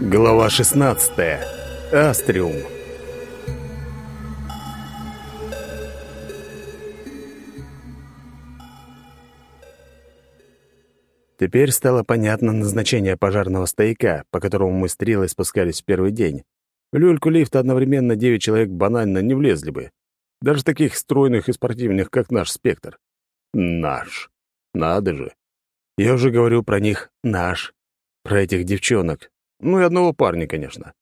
Глава 16. Астриум. Теперь стало понятно назначение пожарного стояка, по которому мы стрелой спускались в первый день. В люльку лифта одновременно девять человек банально не влезли бы. Даже таких стройных и спортивных, как наш спектр. Наш. Надо же. Я уже говорю про них «наш». Про этих девчонок, ну и одного парня, конечно.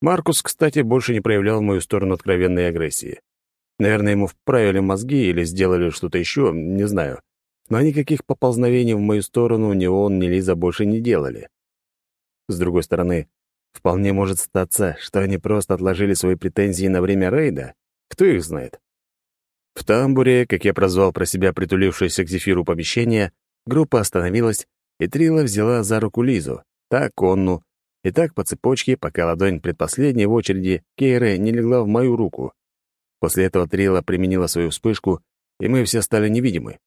Маркус, кстати, больше не проявлял в мою сторону откровенной агрессии. Наверное, ему вправили мозги или сделали что-то еще, не знаю. Но никаких поползновений в мою сторону ни он, ни Лиза больше не делали. С другой стороны, вполне может статься, что они просто отложили свои претензии на время рейда. Кто их знает? В тамбуре, как я прозвал про себя притулившееся к зефиру помещение, группа остановилась, и Трила взяла за руку Лизу так конну, и так по цепочке, пока ладонь предпоследней в очереди Кейры не легла в мою руку. После этого Трила применила свою вспышку, и мы все стали невидимы.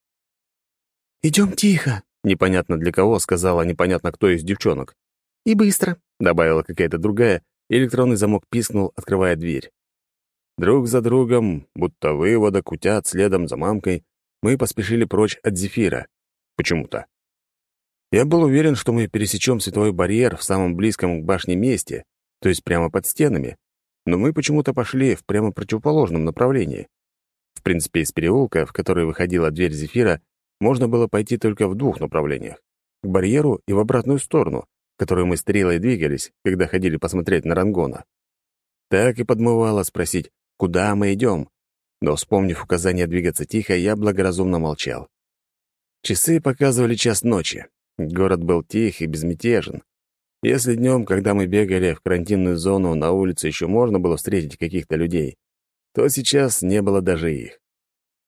«Идем тихо», — непонятно для кого сказала непонятно кто из девчонок. «И быстро», — добавила какая-то другая, и электронный замок пискнул, открывая дверь. Друг за другом, будто вывода, кутят следом за мамкой, мы поспешили прочь от Зефира. Почему-то. Я был уверен, что мы пересечем световой барьер в самом близком к башне месте, то есть прямо под стенами, но мы почему-то пошли в прямо противоположном направлении. В принципе, из переулка, в который выходила дверь Зефира, можно было пойти только в двух направлениях — к барьеру и в обратную сторону, в которую мы стрелой двигались, когда ходили посмотреть на Рангона. Так и подмывало спросить, куда мы идем, но, вспомнив указание двигаться тихо, я благоразумно молчал. Часы показывали час ночи. Город был тих и безмятежен. Если днем, когда мы бегали в карантинную зону, на улице еще можно было встретить каких-то людей, то сейчас не было даже их.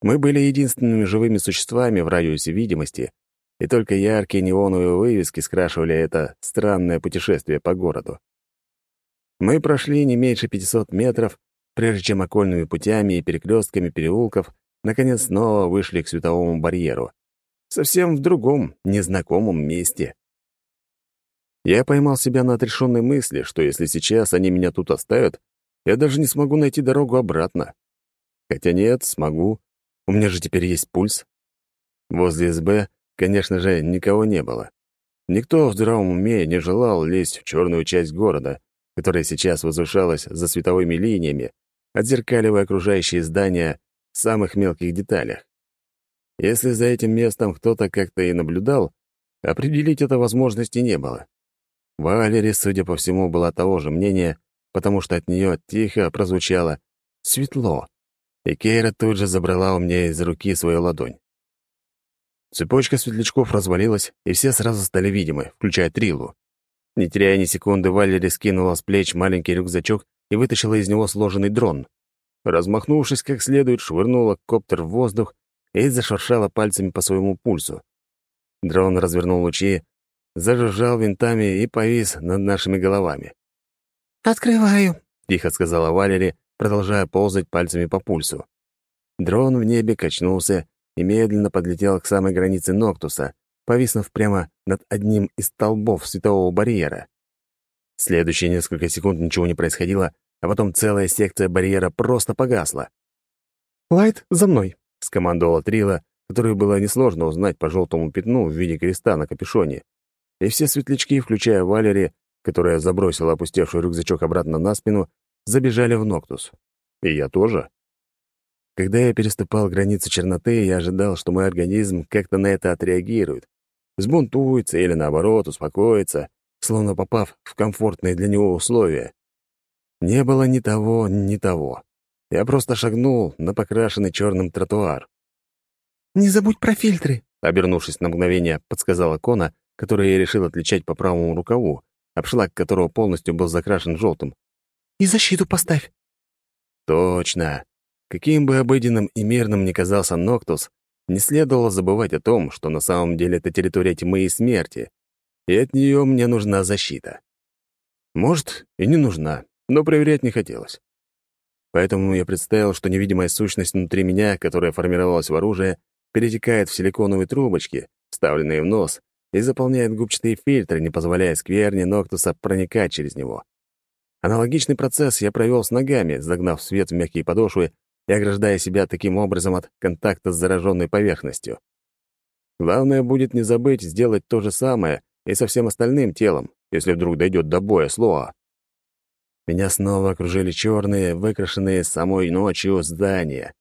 Мы были единственными живыми существами в радиусе видимости, и только яркие неоновые вывески скрашивали это странное путешествие по городу. Мы прошли не меньше 500 метров, прежде чем окольными путями и перекрестками переулков наконец снова вышли к световому барьеру совсем в другом, незнакомом месте. Я поймал себя на отрешенной мысли, что если сейчас они меня тут оставят, я даже не смогу найти дорогу обратно. Хотя нет, смогу. У меня же теперь есть пульс. Возле СБ, конечно же, никого не было. Никто в здравом уме не желал лезть в черную часть города, которая сейчас возвышалась за световыми линиями, отзеркаливая окружающие здания в самых мелких деталях. Если за этим местом кто-то как-то и наблюдал, определить это возможности не было. Валери, судя по всему, была того же мнения, потому что от нее тихо прозвучало «светло», и Кейра тут же забрала у меня из руки свою ладонь. Цепочка светлячков развалилась, и все сразу стали видимы, включая Трилу. Не теряя ни секунды, Валери скинула с плеч маленький рюкзачок и вытащила из него сложенный дрон. Размахнувшись как следует, швырнула коптер в воздух и зашуршала пальцами по своему пульсу. Дрон развернул лучи, зажужжал винтами и повис над нашими головами. «Открываю», — тихо сказала Валери, продолжая ползать пальцами по пульсу. Дрон в небе качнулся и медленно подлетел к самой границе Ноктуса, повиснув прямо над одним из столбов светового барьера. Следующие несколько секунд ничего не происходило, а потом целая секция барьера просто погасла. «Лайт, за мной!» — скомандовала Трила, которую было несложно узнать по желтому пятну в виде креста на капюшоне. И все светлячки, включая Валери, которая забросила опустевший рюкзачок обратно на спину, забежали в Ноктус. И я тоже. Когда я переступал границы черноты, я ожидал, что мой организм как-то на это отреагирует. Сбунтуется или, наоборот, успокоится, словно попав в комфортные для него условия. Не было ни того, ни того. Я просто шагнул на покрашенный черным тротуар. «Не забудь про фильтры», — обернувшись на мгновение, подсказала Кона, которую я решил отличать по правому рукаву, обшлаг которого полностью был закрашен желтым. «И защиту поставь». «Точно. Каким бы обыденным и мирным ни казался Ноктус, не следовало забывать о том, что на самом деле это территория тьмы и смерти, и от нее мне нужна защита. Может, и не нужна, но проверять не хотелось. Поэтому я представил, что невидимая сущность внутри меня, которая формировалась в оружие, перетекает в силиконовые трубочки, вставленные в нос, и заполняет губчатые фильтры, не позволяя скверне Ноктуса проникать через него. Аналогичный процесс я провел с ногами, загнав свет в мягкие подошвы и ограждая себя таким образом от контакта с зараженной поверхностью. Главное будет не забыть сделать то же самое и со всем остальным телом, если вдруг дойдет до боя с Лоа. Меня снова окружили черные, выкрашенные самой ночью здания.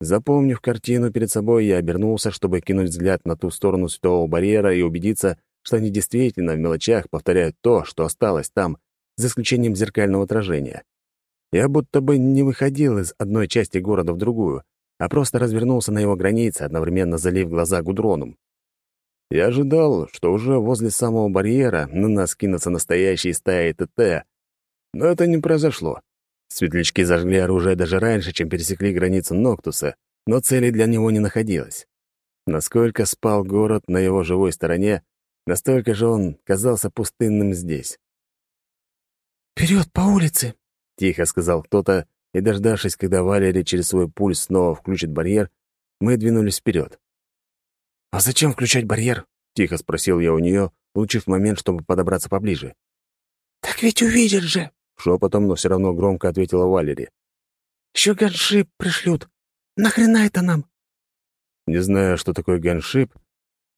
Запомнив картину перед собой, я обернулся, чтобы кинуть взгляд на ту сторону светового барьера и убедиться, что они действительно в мелочах повторяют то, что осталось там, за исключением зеркального отражения. Я будто бы не выходил из одной части города в другую, а просто развернулся на его границе, одновременно залив глаза гудроном. Я ожидал, что уже возле самого барьера на нас кинутся настоящие стаи ТТ, но это не произошло. Светлячки зажгли оружие даже раньше, чем пересекли границу Ноктуса, но цели для него не находилось. Насколько спал город на его живой стороне, настолько же он казался пустынным здесь. «Вперед по улице!» — тихо сказал кто-то, и, дождавшись, когда Валерий через свой пульс снова включит барьер, мы двинулись вперед. «А зачем включать барьер?» — тихо спросил я у нее, улучив момент, чтобы подобраться поближе. «Так ведь увидят же!» — шепотом, но все равно громко ответила Валерия. «Еще ганшип пришлют. Нахрена это нам?» Не знаю, что такое ганшип,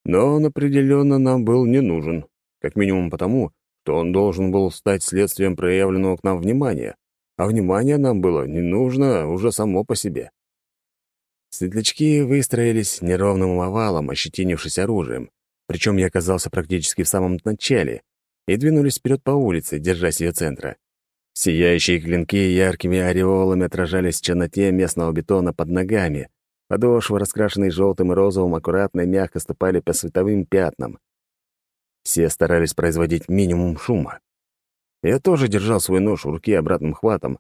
но он определенно нам был не нужен. Как минимум потому, что он должен был стать следствием проявленного к нам внимания а внимание нам было не нужно уже само по себе. Светлячки выстроились неровным овалом, ощетинившись оружием, причем я оказался практически в самом начале, и двинулись вперед по улице, держась ее центра. Сияющие клинки яркими ореолами отражались в черноте местного бетона под ногами. Подошвы, раскрашенные желтым и розовым, аккуратно и мягко ступали по световым пятнам. Все старались производить минимум шума. Я тоже держал свой нож в руке обратным хватом,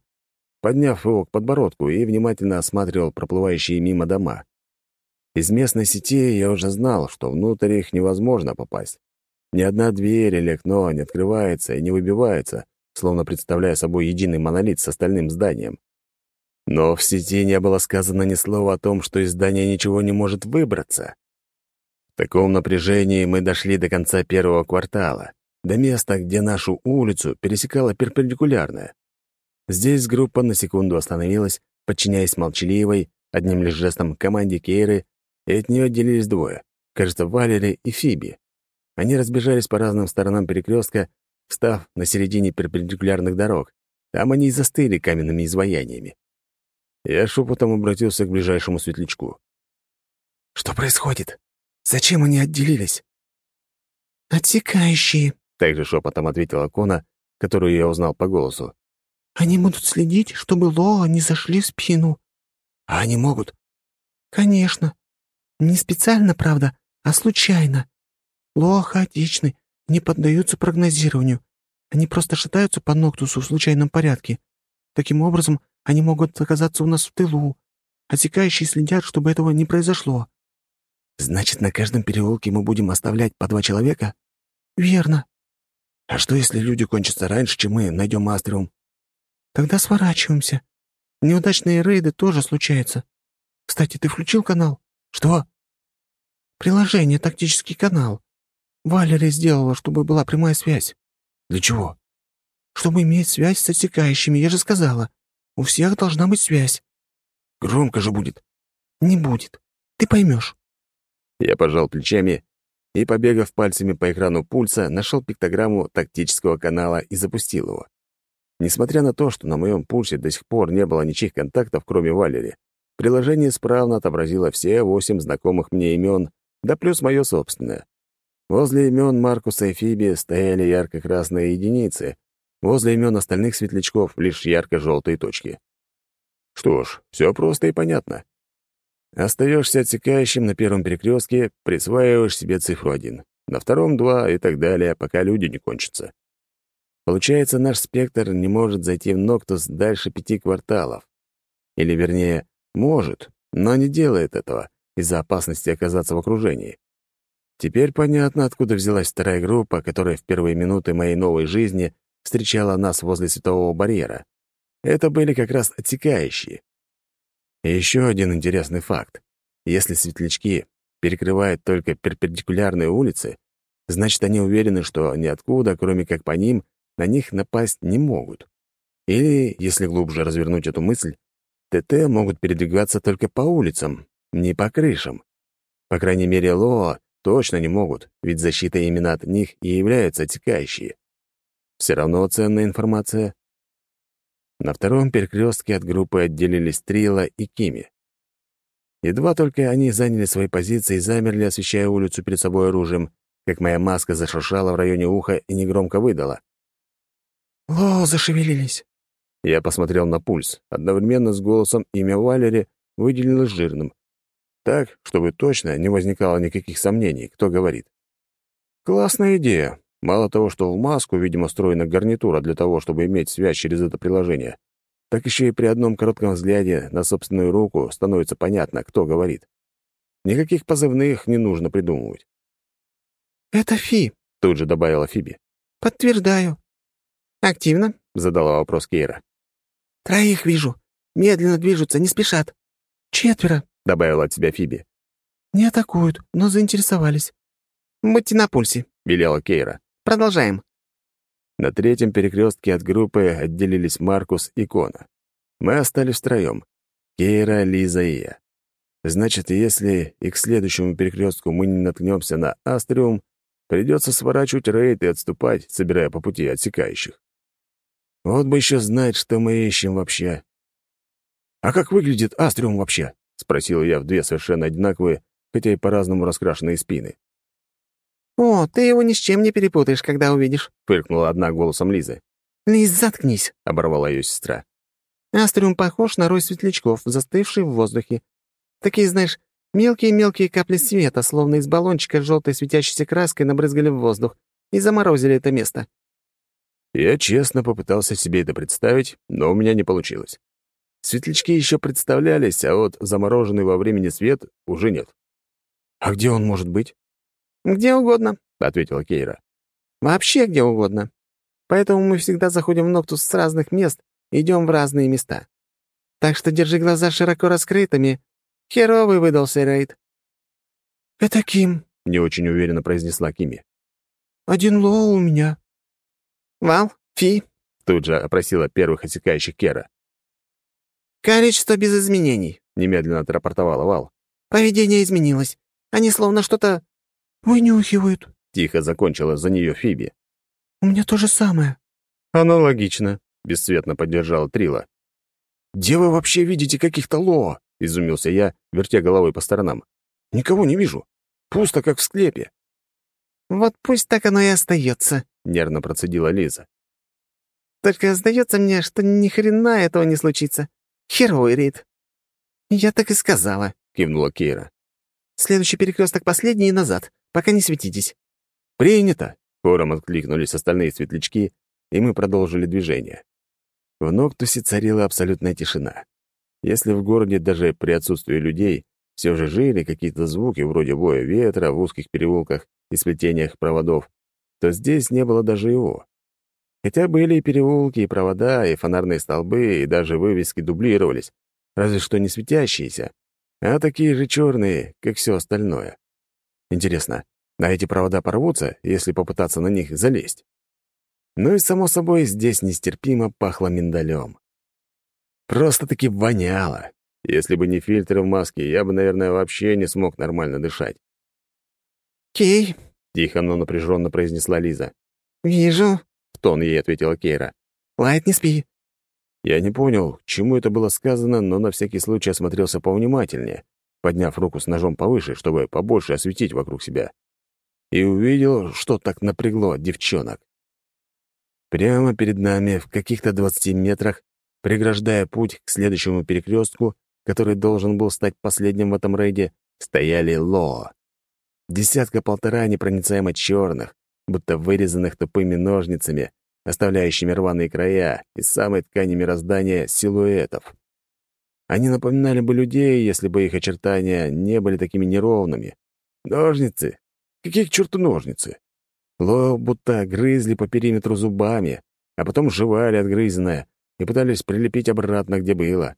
подняв его к подбородку и внимательно осматривал проплывающие мимо дома. Из местной сети я уже знал, что внутрь их невозможно попасть. Ни одна дверь или окно не открывается и не выбивается, словно представляя собой единый монолит с остальным зданием. Но в сети не было сказано ни слова о том, что из здания ничего не может выбраться. В таком напряжении мы дошли до конца первого квартала до места, где нашу улицу пересекала перпендикулярная. Здесь группа на секунду остановилась, подчиняясь молчаливой, одним лишь жестом команде Кейры, и от нее отделились двое, кажется, Валери и Фиби. Они разбежались по разным сторонам перекрестка, встав на середине перпендикулярных дорог. Там они и застыли каменными изваяниями. Я шепотом обратился к ближайшему светлячку. «Что происходит? Зачем они отделились?» «Отсекающие», также шепотом ответила Кона, которую я узнал по голосу. «Они будут следить, чтобы Лоа не зашли в спину». «А они могут?» «Конечно. Не специально, правда, а случайно. Лоа хаотичны, не поддаются прогнозированию. Они просто шатаются по Ноктусу в случайном порядке. Таким образом, они могут оказаться у нас в тылу. Отсекающие следят, чтобы этого не произошло». «Значит, на каждом переулке мы будем оставлять по два человека?» «Верно. А что, если люди кончатся раньше, чем мы найдем Астриум? Тогда сворачиваемся. Неудачные рейды тоже случаются. Кстати, ты включил канал? Что? Приложение «Тактический канал». Валерия сделала, чтобы была прямая связь. Для чего? Чтобы иметь связь с отсекающими, я же сказала. У всех должна быть связь. Громко же будет. Не будет. Ты поймешь. Я пожал плечами и, побегав пальцами по экрану пульса, нашел пиктограмму тактического канала и запустил его. Несмотря на то, что на моем пульсе до сих пор не было ничьих контактов, кроме Валери, приложение справно отобразило все восемь знакомых мне имен, да плюс мое собственное. Возле имен Маркуса и Фиби стояли ярко-красные единицы, возле имен остальных светлячков лишь ярко-желтые точки. Что ж, все просто и понятно. Остаешься отсекающим на первом перекрестке, присваиваешь себе цифру один, на втором — два и так далее, пока люди не кончатся. Получается, наш спектр не может зайти в Ноктус дальше пяти кварталов. Или, вернее, может, но не делает этого из-за опасности оказаться в окружении. Теперь понятно, откуда взялась вторая группа, которая в первые минуты моей новой жизни встречала нас возле светового барьера. Это были как раз отсекающие. И еще один интересный факт. Если светлячки перекрывают только перпендикулярные улицы, значит, они уверены, что ниоткуда, кроме как по ним, на них напасть не могут. Или, если глубже развернуть эту мысль, ТТ могут передвигаться только по улицам, не по крышам. По крайней мере, Лоа точно не могут, ведь защита именно от них и является отсекающей. Все равно ценная информация. На втором перекрестке от группы отделились Трила и Кими. Едва только они заняли свои позиции и замерли, освещая улицу перед собой оружием, как моя маска зашуршала в районе уха и негромко выдала. «Ло, зашевелились!» Я посмотрел на пульс. Одновременно с голосом имя Валери выделилось жирным. Так, чтобы точно не возникало никаких сомнений, кто говорит. Классная идея. Мало того, что в маску, видимо, встроена гарнитура для того, чтобы иметь связь через это приложение, так еще и при одном коротком взгляде на собственную руку становится понятно, кто говорит. Никаких позывных не нужно придумывать. «Это Фи», — тут же добавила Фиби. «Подтверждаю». «Активно?» — задала вопрос Кейра. «Троих вижу. Медленно движутся, не спешат. Четверо», — добавила от себя Фиби. «Не атакуют, но заинтересовались». «Будьте на пульсе», — велела Кейра. «Продолжаем». На третьем перекрестке от группы отделились Маркус и Кона. Мы остались втроем. Кейра, Лиза и я. Значит, если и к следующему перекрестку мы не наткнемся на Астриум, придется сворачивать рейд и отступать, собирая по пути отсекающих. Вот бы еще знать, что мы ищем вообще. «А как выглядит Астриум вообще?» — спросил я в две совершенно одинаковые, хотя и по-разному раскрашенные спины. «О, ты его ни с чем не перепутаешь, когда увидишь», — фыркнула одна голосом Лизы. «Лиз, заткнись», — оборвала ее сестра. «Астриум похож на рой светлячков, застывший в воздухе. Такие, знаешь, мелкие-мелкие капли света, словно из баллончика с желтой светящейся краской набрызгали в воздух и заморозили это место. Я честно попытался себе это представить, но у меня не получилось. Светлячки еще представлялись, а вот замороженный во времени свет уже нет. «А где он может быть?» «Где угодно», — ответила Кейра. «Вообще где угодно. Поэтому мы всегда заходим в Ноктус с разных мест и идем в разные места. Так что держи глаза широко раскрытыми. Херовый выдался рейд». «Это Ким», — не очень уверенно произнесла Кими. «Один лоу у меня», «Вал? Фи?» — тут же опросила первых отсекающих Кера. «Количество без изменений», — немедленно отрапортовала Вал. «Поведение изменилось. Они словно что-то...» «Вынюхивают», — тихо закончила за нее Фиби. «У меня то же самое». «Аналогично», — бесцветно поддержала Трила. «Где вы вообще видите каких-то лоа?» — изумился я, вертя головой по сторонам. «Никого не вижу. Пусто, как в склепе». «Вот пусть так оно и остается», нервно процедила Лиза. «Только сдается мне, что ни хрена этого не случится. Херовый рейд». «Я так и сказала», — кивнула Кейра. «Следующий перекресток последний и назад, пока не светитесь». «Принято!» — хором откликнулись остальные светлячки, и мы продолжили движение. В Ноктусе царила абсолютная тишина. Если в городе даже при отсутствии людей все же жили какие-то звуки вроде воя ветра в узких переулках и сплетениях проводов, то здесь не было даже его. Хотя были и переулки, и провода, и фонарные столбы, и даже вывески дублировались, разве что не светящиеся, а такие же черные, как все остальное. Интересно, а эти провода порвутся, если попытаться на них залезть? Ну и, само собой, здесь нестерпимо пахло миндалем. Просто-таки воняло. Если бы не фильтры в маске, я бы, наверное, вообще не смог нормально дышать. «Кей, Тихо, но напряженно произнесла Лиза. «Вижу», — тон ей ответила Кейра. «Лайт, не спи». Я не понял, чему это было сказано, но на всякий случай осмотрелся повнимательнее, подняв руку с ножом повыше, чтобы побольше осветить вокруг себя. И увидел, что так напрягло девчонок. Прямо перед нами, в каких-то двадцати метрах, преграждая путь к следующему перекрестку, который должен был стать последним в этом рейде, стояли Лоо. Десятка-полтора непроницаемо черных, будто вырезанных тупыми ножницами, оставляющими рваные края из самой ткани мироздания силуэтов. Они напоминали бы людей, если бы их очертания не были такими неровными. Ножницы? Какие к черту ножницы? Ло будто грызли по периметру зубами, а потом жевали отгрызенное и пытались прилепить обратно, где было.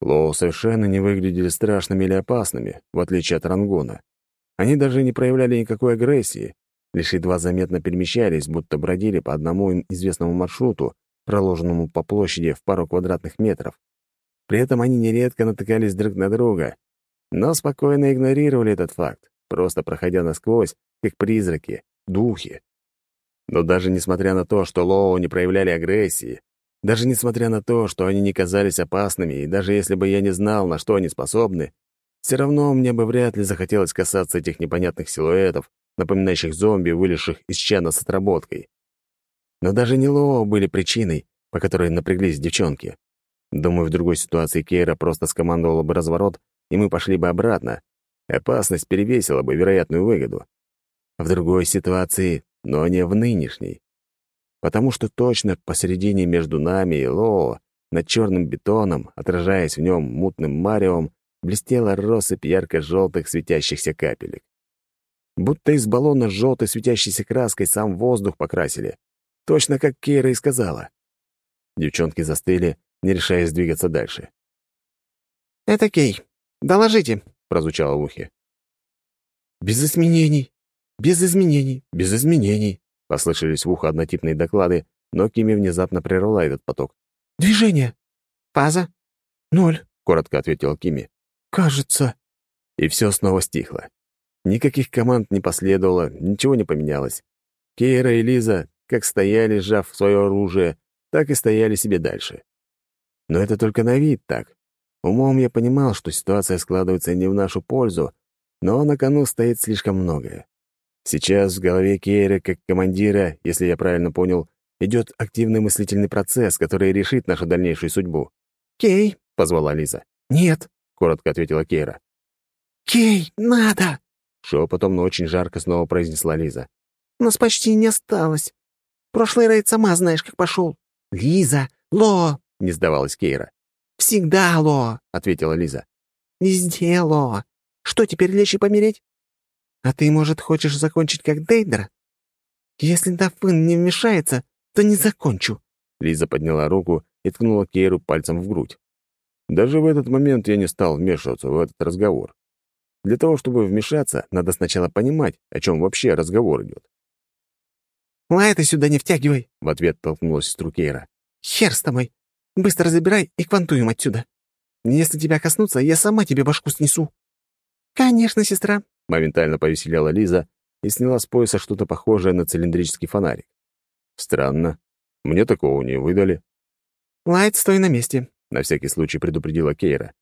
Лоу совершенно не выглядели страшными или опасными, в отличие от Рангона. Они даже не проявляли никакой агрессии, лишь едва заметно перемещались, будто бродили по одному им известному маршруту, проложенному по площади в пару квадратных метров. При этом они нередко натыкались друг на друга, но спокойно игнорировали этот факт, просто проходя насквозь, как призраки, духи. Но даже несмотря на то, что Лоу не проявляли агрессии, даже несмотря на то, что они не казались опасными, и даже если бы я не знал, на что они способны, все равно мне бы вряд ли захотелось касаться этих непонятных силуэтов, напоминающих зомби, вылезших из чана с отработкой. Но даже не Лоу были причиной, по которой напряглись девчонки. Думаю, в другой ситуации Кейра просто скомандовала бы разворот, и мы пошли бы обратно. Опасность перевесила бы вероятную выгоду. В другой ситуации, но не в нынешней. Потому что точно посередине между нами и Лоо, над черным бетоном, отражаясь в нем мутным маревом, блестела россыпь ярко-желтых светящихся капелек. Будто из баллона с желтой светящейся краской сам воздух покрасили. Точно как Кейра и сказала. Девчонки застыли, не решаясь двигаться дальше. «Это Кей. Доложите», — прозвучало в ухе. «Без изменений. Без изменений. Без изменений», — послышались в ухо однотипные доклады, но Кими внезапно прервала этот поток. «Движение. Фаза. Ноль», — коротко ответила Кими. «Кажется». И все снова стихло. Никаких команд не последовало, ничего не поменялось. Кейра и Лиза как стояли, сжав свое оружие, так и стояли себе дальше. Но это только на вид так. Умом я понимал, что ситуация складывается не в нашу пользу, но на кону стоит слишком многое. Сейчас в голове Кейра, как командира, если я правильно понял, идет активный мыслительный процесс, который решит нашу дальнейшую судьбу. «Кей!» — позвала Лиза. «Нет!» — коротко ответила Кейра. «Кей, надо!» — шепотом, но очень жарко снова произнесла Лиза. «Нас почти не осталось. Прошлый рейд сама знаешь, как пошел. Лиза, Ло!» — не сдавалась Кейра. «Всегда Ло!» — ответила Лиза. «Везде Ло. Что, теперь лечь и помереть? А ты, может, хочешь закончить как Дейдер? Если Дафын не вмешается, то не закончу». Лиза подняла руку и ткнула Кейру пальцем в грудь. Даже в этот момент я не стал вмешиваться в этот разговор. Для того, чтобы вмешаться, надо сначала понимать, о чем вообще разговор идет. «Лайта сюда не втягивай!» — в ответ толкнулась сестру Кейра. «Хер с тобой! Быстро забирай и квантуем отсюда. Если тебя коснутся, я сама тебе башку снесу». «Конечно, сестра», — моментально повеселела Лиза и сняла с пояса что-то похожее на цилиндрический фонарик. «Странно. Мне такого не выдали». «Лайт, стой на месте», — на всякий случай предупредила Кейра.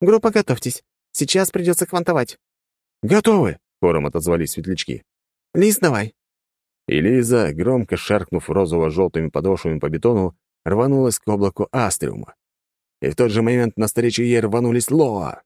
«Группа, готовьтесь. Сейчас придется квантовать». «Готовы!» — хором отозвались светлячки. «Лиз, давай». И Лиза, громко шаркнув розово-желтыми подошвами по бетону, рванулась к облаку астриума. И в тот же момент навстречу ей рванулись Лоа.